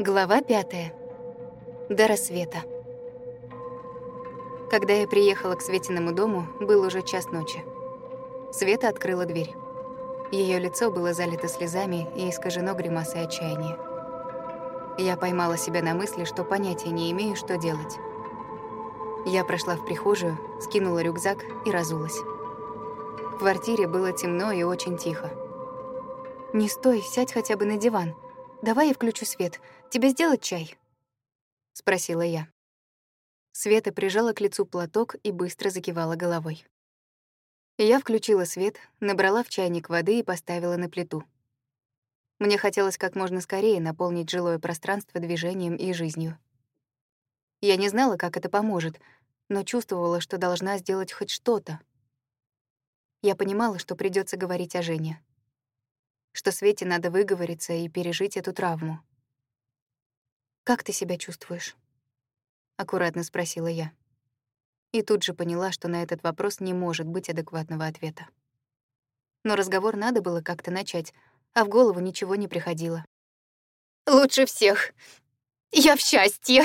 Глава пятая. До рассвета. Когда я приехала к Светиному дому, был уже час ночи. Света открыла дверь. Ее лицо было залито слезами и искажено гримасой отчаяния. Я поймала себя на мысли, что понятия не имею, что делать. Я прошла в прихожую, скинула рюкзак и разулась. В квартире было темно и очень тихо. «Не стой, сядь хотя бы на диван», «Давай я включу свет. Тебе сделать чай?» — спросила я. Света прижала к лицу платок и быстро закивала головой. Я включила свет, набрала в чайник воды и поставила на плиту. Мне хотелось как можно скорее наполнить жилое пространство движением и жизнью. Я не знала, как это поможет, но чувствовала, что должна сделать хоть что-то. Я понимала, что придется говорить о Жене что Свете надо выговориться и пережить эту травму. «Как ты себя чувствуешь?» — аккуратно спросила я. И тут же поняла, что на этот вопрос не может быть адекватного ответа. Но разговор надо было как-то начать, а в голову ничего не приходило. «Лучше всех! Я в счастье!»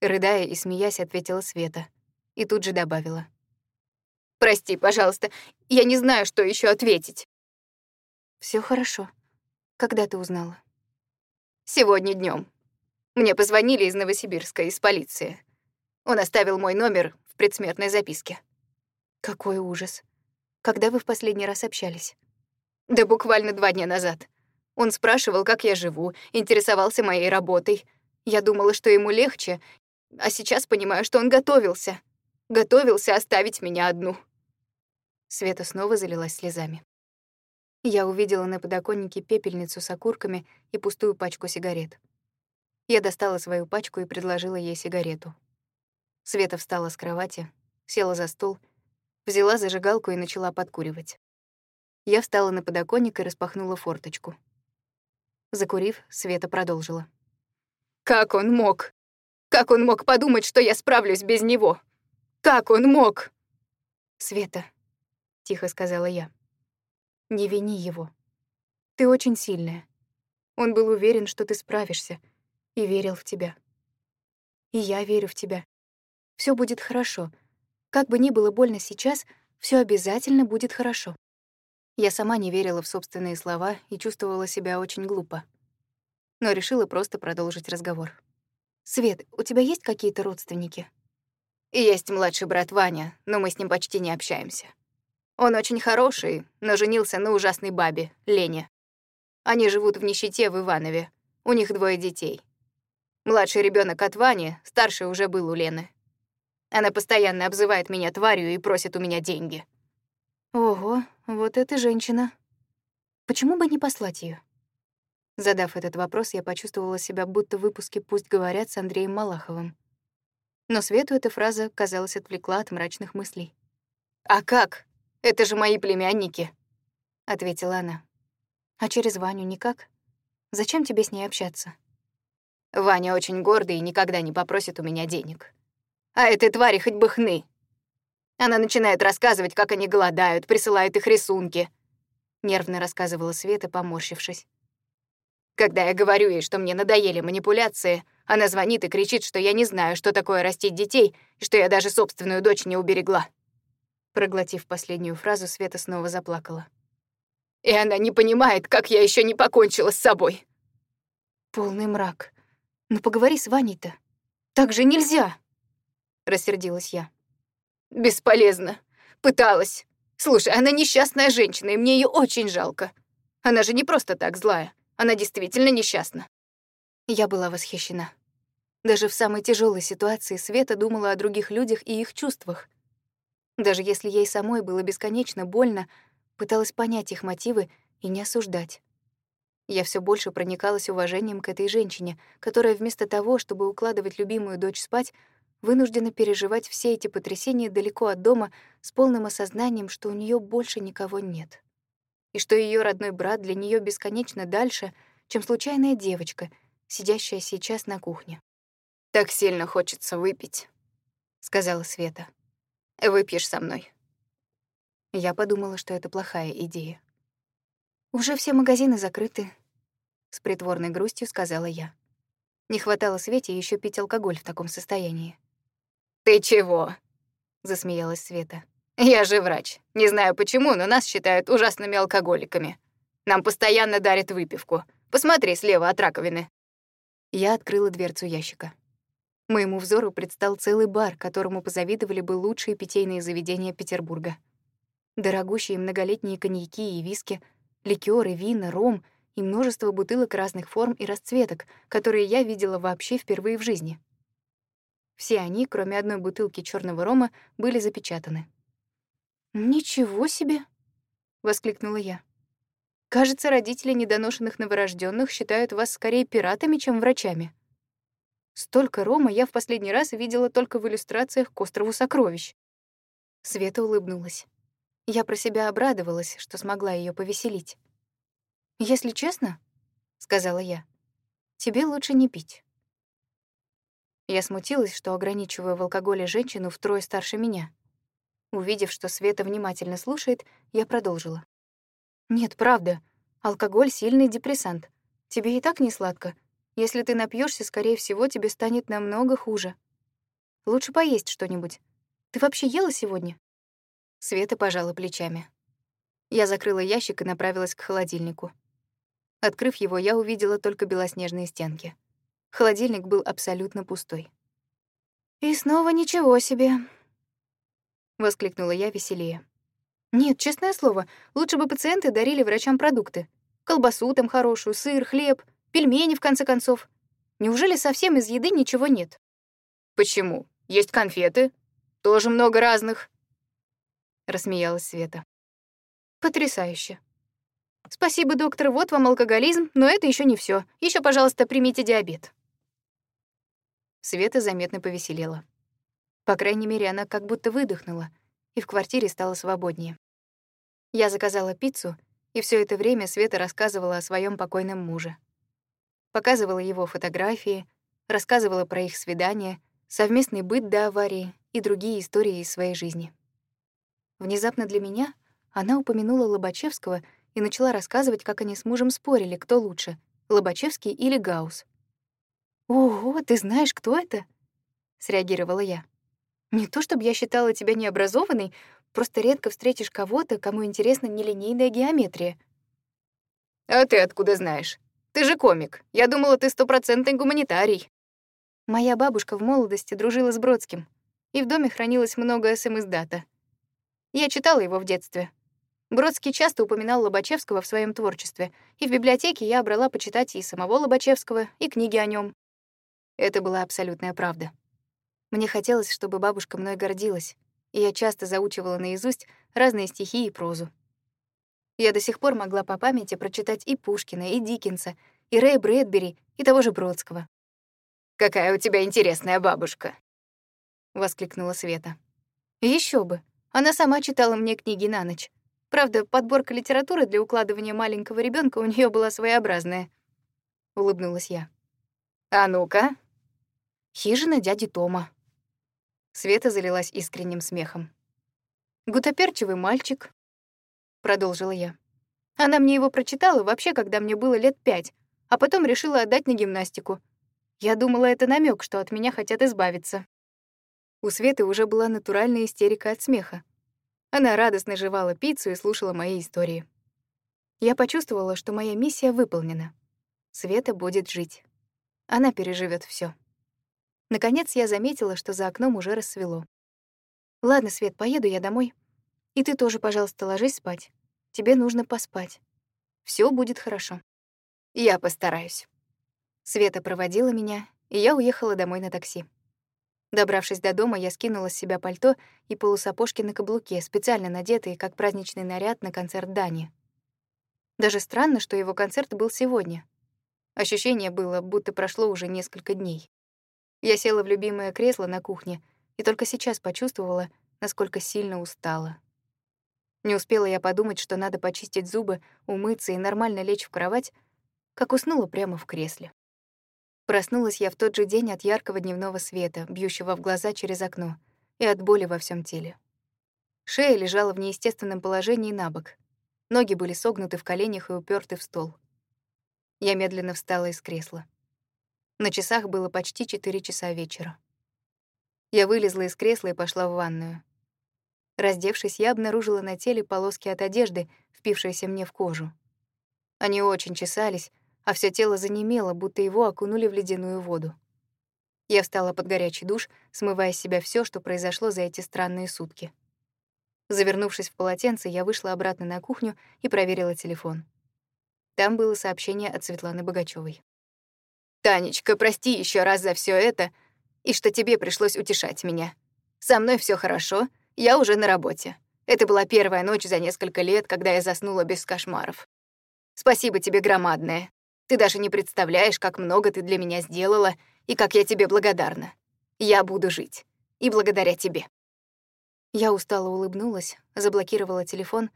Рыдая и смеясь, ответила Света и тут же добавила. «Прости, пожалуйста, я не знаю, что еще ответить». Все хорошо. Когда ты узнала? Сегодня днем. Мне позвонили из Новосибирска, из полиции. Он оставил мой номер в предсмертной записке. Какой ужас. Когда вы в последний раз общались? Да буквально два дня назад. Он спрашивал, как я живу, интересовался моей работой. Я думала, что ему легче, а сейчас понимаю, что он готовился. Готовился оставить меня одну. Света снова залилась слезами. Я увидела на подоконнике пепельницу с окурками и пустую пачку сигарет. Я достала свою пачку и предложила ей сигарету. Света встала с кровати, села за стол, взяла зажигалку и начала подкуривать. Я встала на подоконник и распахнула форточку. Закурив, Света продолжила. «Как он мог? Как он мог подумать, что я справлюсь без него? Как он мог?» «Света», — тихо сказала я. Не вини его. Ты очень сильная. Он был уверен, что ты справишься, и верил в тебя. И я верю в тебя. Все будет хорошо. Как бы ни было больно сейчас, все обязательно будет хорошо. Я сама не верила в собственные слова и чувствовала себя очень глупо. Но решила просто продолжить разговор. «Свет, у тебя есть какие-то родственники?» «Есть младший брат Ваня, но мы с ним почти не общаемся. Он очень хороший, но женился на ужасной бабе, Лене. Они живут в нищете в Иванове. У них двое детей. Младший ребенок от Вани, старший уже был у Лены. Она постоянно обзывает меня тварью и просит у меня деньги. Ого, вот эта женщина. Почему бы не послать ее? Задав этот вопрос, я почувствовала себя будто в выпуске «Пусть говорят» с Андреем Малаховым. Но Свету эта фраза, казалось, отвлекла от мрачных мыслей. «А как? Это же мои племянники», — ответила она. «А через Ваню никак? Зачем тебе с ней общаться?» «Ваня очень гордый и никогда не попросит у меня денег. А этой твари хоть бы хны. Она начинает рассказывать, как они голодают, присылает их рисунки», — нервно рассказывала Света, поморщившись. Когда я говорю ей, что мне надоели манипуляции, она звонит и кричит, что я не знаю, что такое растить детей, и что я даже собственную дочь не уберегла. Проглотив последнюю фразу, Света снова заплакала. «И она не понимает, как я еще не покончила с собой!» «Полный мрак. Ну поговори с Ваней-то. Так же нельзя!» Рассердилась я. «Бесполезно. Пыталась. Слушай, она несчастная женщина, и мне ее очень жалко. Она же не просто так злая. Она действительно несчастна». Я была восхищена. Даже в самой тяжелой ситуации Света думала о других людях и их чувствах. Даже если ей самой было бесконечно больно, пыталась понять их мотивы и не осуждать. Я все больше проникалась уважением к этой женщине, которая вместо того, чтобы укладывать любимую дочь спать, вынуждена переживать все эти потрясения далеко от дома с полным осознанием, что у нее больше никого нет. И что ее родной брат для нее бесконечно дальше, чем случайная девочка, сидящая сейчас на кухне. «Так сильно хочется выпить», — сказала Света. Выпьешь со мной». Я подумала, что это плохая идея. Уже все магазины закрыты. С притворной грустью сказала я. Не хватало Свете еще пить алкоголь в таком состоянии. «Ты чего?» — засмеялась Света. «Я же врач. Не знаю почему, но нас считают ужасными алкоголиками. Нам постоянно дарят выпивку. Посмотри слева от раковины». Я открыла дверцу ящика. Моему взору предстал целый бар, которому позавидовали бы лучшие питейные заведения Петербурга. Дорогущие многолетние коньяки и виски, ликёры, вина, ром и множество бутылок разных форм и расцветок, которые я видела вообще впервые в жизни. Все они, кроме одной бутылки черного рома, были запечатаны. «Ничего себе!» — воскликнула я. Кажется, родители недоношенных новорожденных считают вас скорее пиратами, чем врачами. Столько рома я в последний раз видела только в иллюстрациях к острову сокровищ. Света улыбнулась. Я про себя обрадовалась, что смогла ее повеселить. «Если честно, — сказала я, — тебе лучше не пить». Я смутилась, что ограничиваю в алкоголе женщину втрое старше меня. Увидев, что Света внимательно слушает, я продолжила. Нет, правда. Алкоголь — сильный депрессант. Тебе и так не сладко. Если ты напьешься, скорее всего, тебе станет намного хуже. Лучше поесть что-нибудь. Ты вообще ела сегодня? Света пожала плечами. Я закрыла ящик и направилась к холодильнику. Открыв его, я увидела только белоснежные стенки. Холодильник был абсолютно пустой. «И снова ничего себе!» — воскликнула я веселее. Нет, честное слово, лучше бы пациенты дарили врачам продукты. Колбасу там хорошую, сыр, хлеб, пельмени, в конце концов. Неужели совсем из еды ничего нет? Почему? Есть конфеты. Тоже много разных. Рассмеялась Света. Потрясающе. Спасибо, доктор, вот вам алкоголизм, но это еще не все. Еще, пожалуйста, примите диабет. Света заметно повеселела. По крайней мере, она как будто выдохнула, и в квартире стало свободнее. Я заказала пиццу, и все это время Света рассказывала о своем покойном муже. Показывала его фотографии, рассказывала про их свидания, совместный быт до аварии и другие истории из своей жизни. Внезапно для меня она упомянула Лобачевского и начала рассказывать, как они с мужем спорили, кто лучше — Лобачевский или Гаус. «Ого, ты знаешь, кто это?» — среагировала я. «Не то чтобы я считала тебя необразованной, Просто редко встретишь кого-то, кому интересна нелинейная геометрия. А ты откуда знаешь? Ты же комик. Я думала, ты стопроцентный гуманитарий. Моя бабушка в молодости дружила с Бродским, и в доме хранилось много СМС-дата. Я читала его в детстве. Бродский часто упоминал Лобачевского в своем творчестве, и в библиотеке я брала почитать и самого Лобачевского, и книги о нем. Это была абсолютная правда. Мне хотелось, чтобы бабушка мной гордилась, и я часто заучивала наизусть разные стихи и прозу. Я до сих пор могла по памяти прочитать и Пушкина, и Диккенса, и Рэя Брэдбери, и того же Бродского. «Какая у тебя интересная бабушка!» — воскликнула Света. Еще бы! Она сама читала мне книги на ночь. Правда, подборка литературы для укладывания маленького ребенка у нее была своеобразная. Улыбнулась я. «А ну-ка!» «Хижина дяди Тома», Света залилась искренним смехом. «Гутоперчивый мальчик», — продолжила я. Она мне его прочитала вообще, когда мне было лет пять, а потом решила отдать на гимнастику. Я думала, это намек, что от меня хотят избавиться. У Светы уже была натуральная истерика от смеха. Она радостно жевала пиццу и слушала мои истории. Я почувствовала, что моя миссия выполнена. Света будет жить. Она переживет все. Наконец я заметила, что за окном уже рассвело. «Ладно, Свет, поеду я домой. И ты тоже, пожалуйста, ложись спать. Тебе нужно поспать. Все будет хорошо». «Я постараюсь». Света проводила меня, и я уехала домой на такси. Добравшись до дома, я скинула с себя пальто и полусапожки на каблуке, специально надетые, как праздничный наряд на концерт Дани. Даже странно, что его концерт был сегодня. Ощущение было, будто прошло уже несколько дней. Я села в любимое кресло на кухне и только сейчас почувствовала, насколько сильно устала. Не успела я подумать, что надо почистить зубы, умыться и нормально лечь в кровать, как уснула прямо в кресле. Проснулась я в тот же день от яркого дневного света, бьющего в глаза через окно, и от боли во всем теле. Шея лежала в неестественном положении на бок. Ноги были согнуты в коленях и уперты в стол. Я медленно встала из кресла. На часах было почти 4 часа вечера. Я вылезла из кресла и пошла в ванную. Раздевшись, я обнаружила на теле полоски от одежды, впившиеся мне в кожу. Они очень чесались, а все тело занемело, будто его окунули в ледяную воду. Я встала под горячий душ, смывая с себя все, что произошло за эти странные сутки. Завернувшись в полотенце, я вышла обратно на кухню и проверила телефон. Там было сообщение от Светланы Богачевой. «Танечка, прости еще раз за все это и что тебе пришлось утешать меня. Со мной все хорошо, я уже на работе. Это была первая ночь за несколько лет, когда я заснула без кошмаров. Спасибо тебе громадное. Ты даже не представляешь, как много ты для меня сделала и как я тебе благодарна. Я буду жить. И благодаря тебе». Я устало улыбнулась, заблокировала телефон,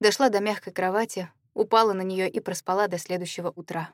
дошла до мягкой кровати, упала на нее и проспала до следующего утра.